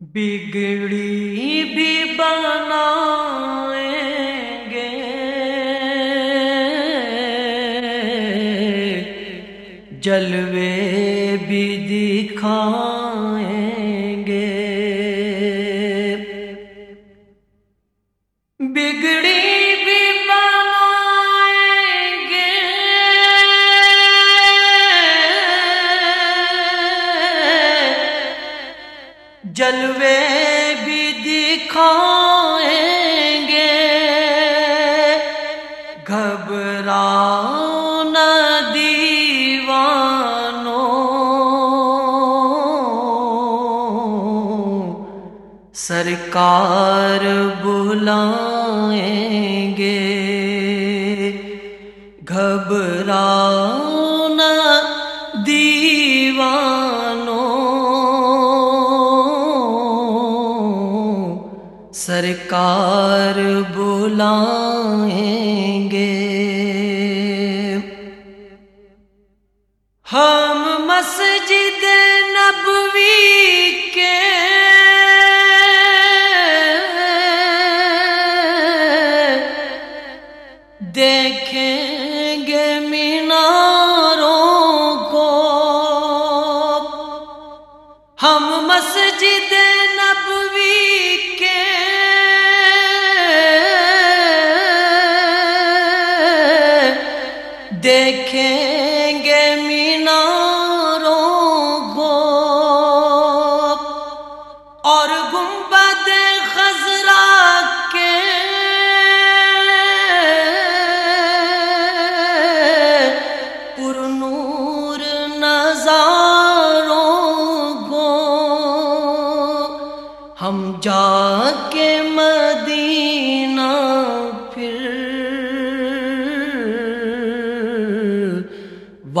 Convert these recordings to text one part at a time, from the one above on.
بگڑی بھی بنائیں گے۔ جلوے بھی دکھائیں گے۔ بگڑی دکھائیں گے۔ گھبرا سرکار بلائیں گے۔ گھبرانا سرکار بلائیں گے۔ ہم مسجد دیکھیں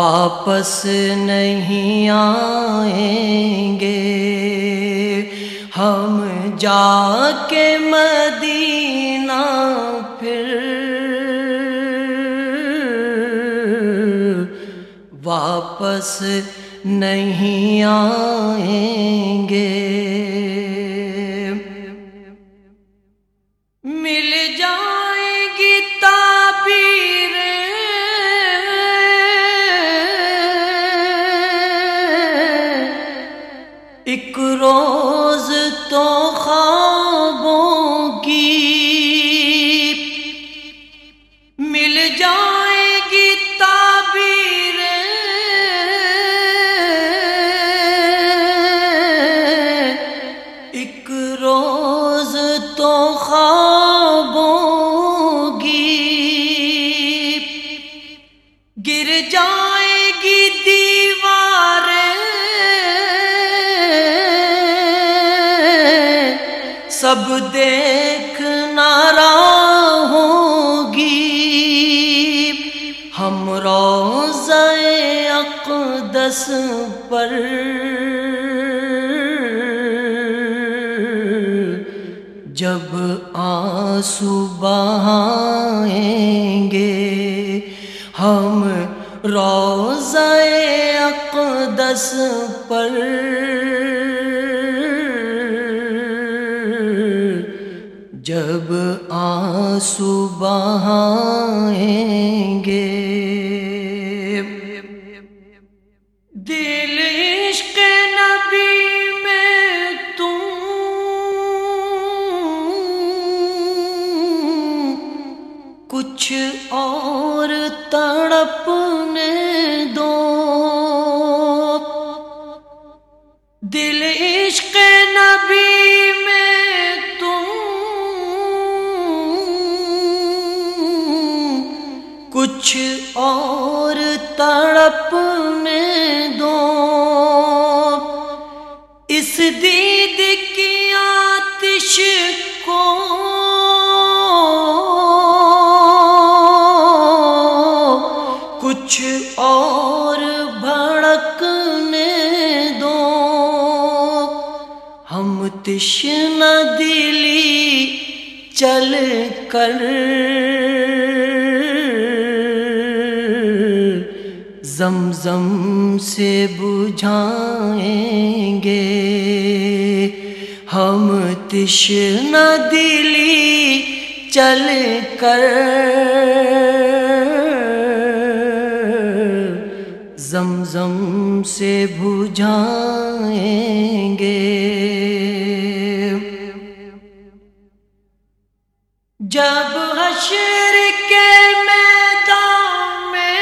واپس نہیں آئیں گے۔ ہم جا کے مدینہ پھر واپس نہیں آئیں گے۔ جائے گی دیوار۔ سب دیکھ نارا ہوگی۔ ہم روز اقدس پر۔ جب آنسو بہائیں گے اقدس پر جب آنسو بہائیں دل عشق نبی میں تم کچھ اور تڑپ میں دو تشن دلی چل کر زمزم سے بجھائیں گے۔ ہم تشن دلی چل کر زمزم سے بجھائیں جب حشر کے میدان میں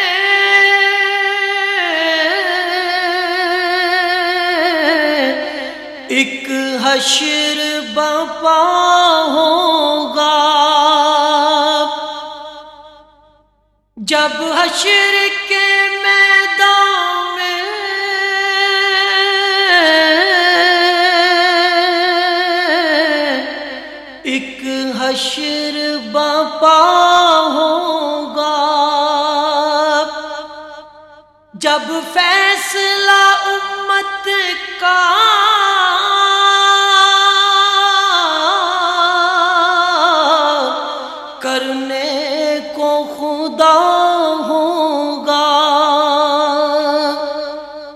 ایک حشر بپا ہوگا۔ جب حشر کے میدان میں ایک حشر بپا ہوگا۔ جب فیصلہ امت کا کرنے کو خدا ہوگا۔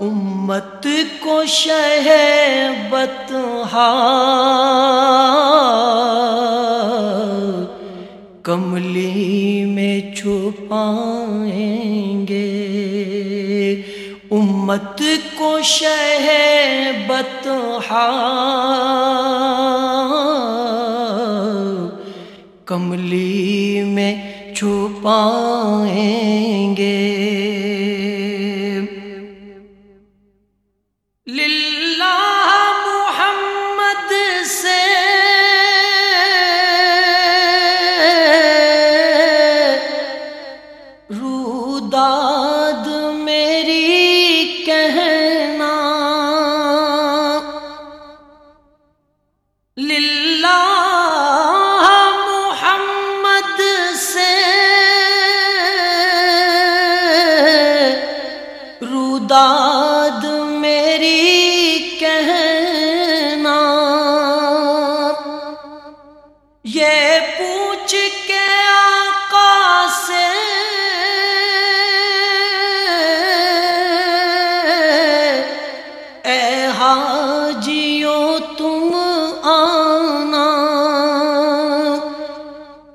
امت کو شہ بتہا کملی میں چھپائیں گے۔ امت کو شہ بتہا کملی میں چھپائیں گے۔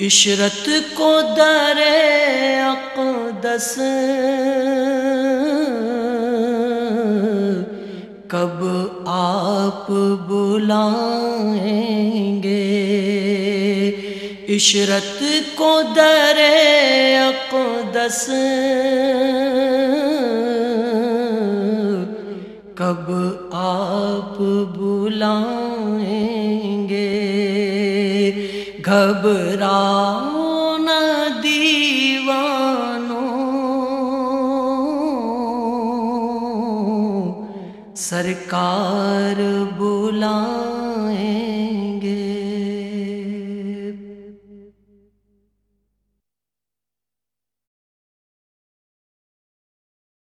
عشرت کو در اقدس کب آپ بلائیں گے؟ عشرت کو در اقدس کب آپ بلائیں گھبراؤ نہ دیوانوں سرکار بلائیں۔